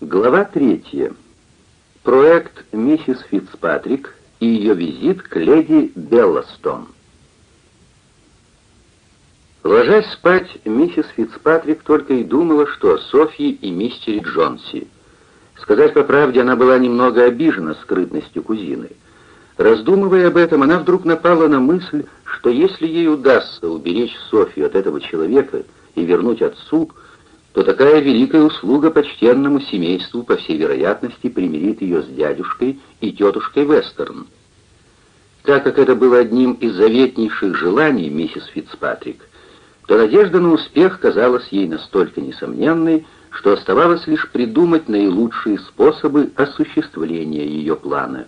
Глава третья. Проект «Миссис Фицпатрик» и ее визит к леди Белластон. Ложась спать, миссис Фицпатрик только и думала, что о Софье и мистере Джонси. Сказать по правде, она была немного обижена скрытностью кузины. Раздумывая об этом, она вдруг напала на мысль, что если ей удастся уберечь Софью от этого человека и вернуть отцу, то такая великая услуга почтенному семейству, по всей вероятности, примирит ее с дядюшкой и тетушкой Вестерн. Так как это было одним из заветнейших желаний миссис Фицпатрик, то надежда на успех казалась ей настолько несомненной, что оставалось лишь придумать наилучшие способы осуществления ее плана.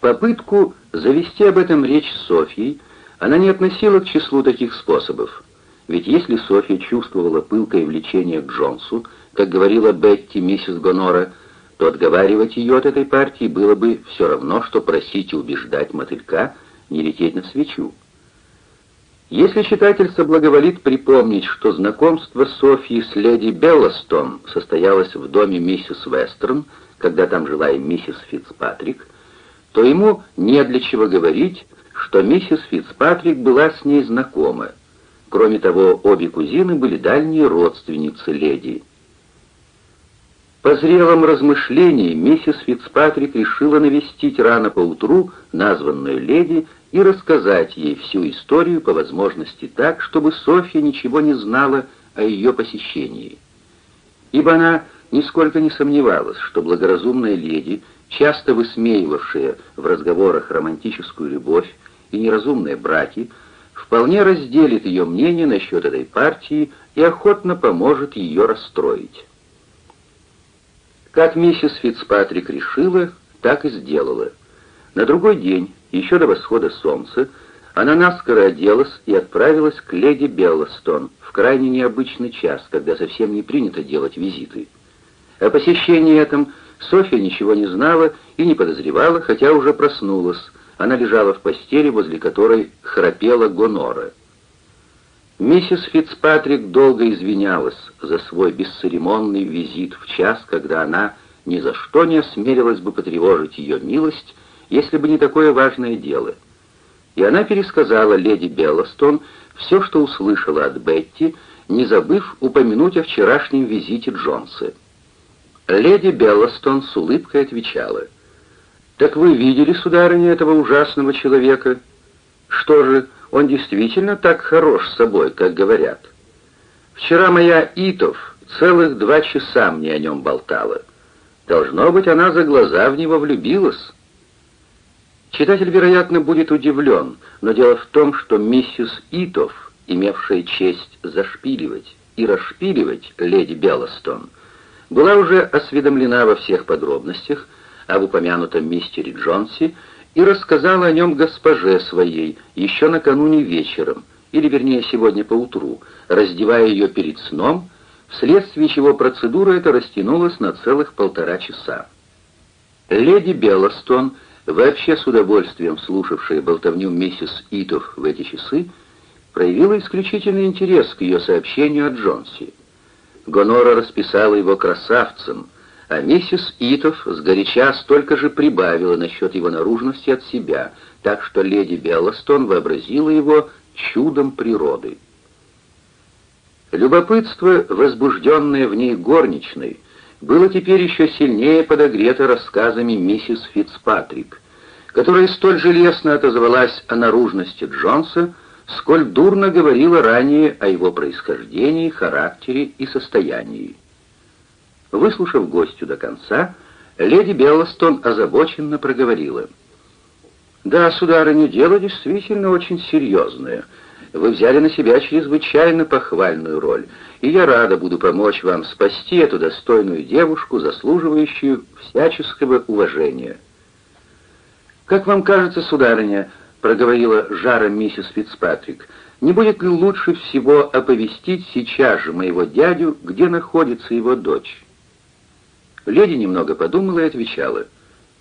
Попытку завести об этом речь с Софьей она не относила к числу таких способов. Ведь если Софья чувствовала пылкое влечение к Джонсу, как говорила Бетти миссис Гонора, то отговаривать ее от этой партии было бы все равно, что просить и убеждать мотылька не лететь на свечу. Если читатель соблаговолит припомнить, что знакомство Софьи с леди Белластон состоялось в доме миссис Вестерн, когда там жила и миссис Фицпатрик, то ему не для чего говорить, что миссис Фицпатрик была с ней знакома, Кроме того, обе кузины были дальние родственницы леди. По зрелом размышлении миссис Фицпатрик решила навестить рано поутру названную леди и рассказать ей всю историю по возможности так, чтобы Софья ничего не знала о ее посещении. Ибо она нисколько не сомневалась, что благоразумная леди, часто высмеивавшая в разговорах романтическую любовь и неразумные браки, вполне разделит ее мнение насчет этой партии и охотно поможет ее расстроить. Как миссис Фицпатрик решила, так и сделала. На другой день, еще до восхода солнца, она наскоро оделась и отправилась к леди Белластон в крайне необычный час, когда совсем не принято делать визиты. О посещении этом Софья ничего не знала и не подозревала, хотя уже проснулась, она лежала в постели, возле которой храпела Гонора. Миссис Фицпатрик долго извинялась за свой бесцеремонный визит в час, когда она ни за что не осмелилась бы потревожить ее милость, если бы не такое важное дело. И она пересказала леди Белластон все, что услышала от Бетти, не забыв упомянуть о вчерашнем визите Джонса. Леди Белластон с улыбкой отвечала — «Так вы видели, сударыня, этого ужасного человека? Что же, он действительно так хорош с собой, как говорят? Вчера моя Итов целых два часа мне о нем болтала. Должно быть, она за глаза в него влюбилась». Читатель, вероятно, будет удивлен, но дело в том, что миссис Итов, имевшая честь зашпиливать и расшпиливать леди Белластон, была уже осведомлена во всех подробностях, об упомянутом мистере Джонси и рассказала о нем госпоже своей еще накануне вечером, или вернее сегодня поутру, раздевая ее перед сном, вследствие чего процедура эта растянулась на целых полтора часа. Леди Белластон, вообще с удовольствием слушавшая болтовню миссис Итов в эти часы, проявила исключительный интерес к ее сообщению о Джонси. Гонора расписала его красавцем — а миссис Итов сгоряча столько же прибавила насчет его наружности от себя, так что леди Белластон вообразила его чудом природы. Любопытство, возбужденное в ней горничной, было теперь еще сильнее подогрето рассказами миссис Фицпатрик, которая столь же лестно отозвалась о наружности Джонса, сколь дурно говорила ранее о его происхождении, характере и состоянии. Выслушав гостю до конца, леди Белластон озабоченно проговорила. «Да, сударыня, дело действительно очень серьезное. Вы взяли на себя чрезвычайно похвальную роль, и я рада буду помочь вам спасти эту достойную девушку, заслуживающую всяческого уважения». «Как вам кажется, сударыня, — проговорила жаром миссис Фицпатрик, — не будет ли лучше всего оповестить сейчас же моего дядю, где находится его дочь?» Леди немного подумала и отвечала.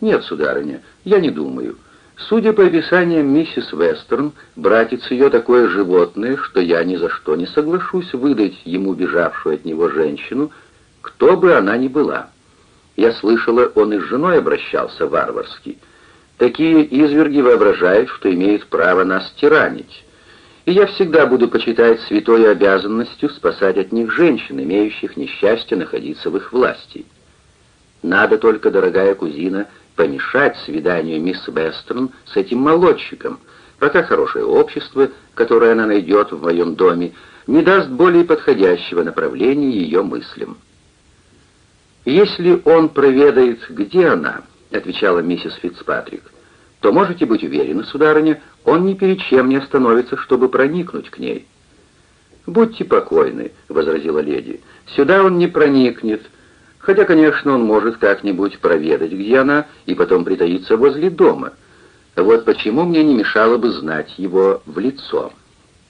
«Нет, сударыня, я не думаю. Судя по описаниям миссис Вестерн, братец ее такое животное, что я ни за что не соглашусь выдать ему бежавшую от него женщину. Кто бы она ни была. Я слышала, он и с женой обращался варварски. Такие изверги воображают, что имеют право нас тиранить. И я всегда буду почитать святой обязанностью спасать от них женщин, имеющих несчастье находиться в их власти. Надо только, дорогая кузина, помешать свиданию мисс Вестерн с этим молодчиком, пока хорошее общество, которое она найдет в моем доме, не даст более подходящего направления ее мыслям. «Если он проведает, где она», — отвечала миссис Фицпатрик, — «то можете быть уверены, сударыня, он ни перед чем не остановится, чтобы проникнуть к ней». «Будьте покойны», — возразила леди, — «сюда он не проникнет, хотя, конечно, он может как-нибудь проведать, где она, и потом притаиться возле дома. Вот почему мне не мешало бы знать его в лицо.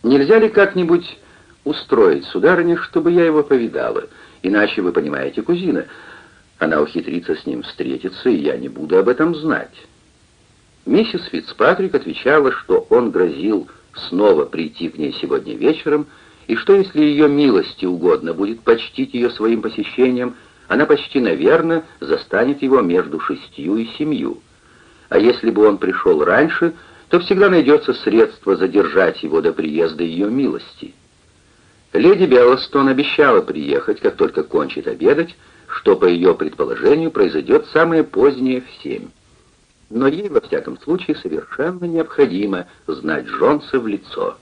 Нельзя ли как-нибудь устроить, сударыня, чтобы я его повидала? Иначе, вы понимаете, кузина, она ухитрится с ним встретиться, и я не буду об этом знать». Миссис Фицпатрик отвечала, что он грозил снова прийти к ней сегодня вечером, и что если ее милости угодно будет почтить ее своим посещением, она почти, наверное, застанет его между шестью и семью. А если бы он пришел раньше, то всегда найдется средство задержать его до приезда ее милости. Леди Беллостон обещала приехать, как только кончит обедать, что, по ее предположению, произойдет самое позднее в семь. Но ей, во всяком случае, совершенно необходимо знать Джонса в лицо.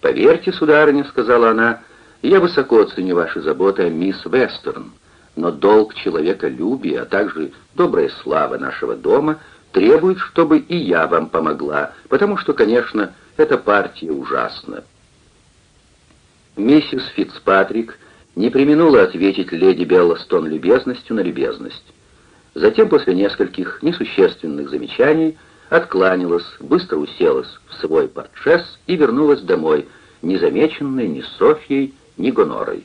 «Поверьте, сударыня», — сказала она, — «я высоко ценю ваши заботы о мисс Вестерн, но долг человеколюбия, а также добрая слава нашего дома требует, чтобы и я вам помогла, потому что, конечно, эта партия ужасна». Миссис Фицпатрик не применула ответить леди Беллостон любезностью на любезность. Затем, после нескольких несущественных замечаний, откланялась, быстро уселась в свой портшес и вернулась домой, незамеченной ни Софьей, ни Гонорой.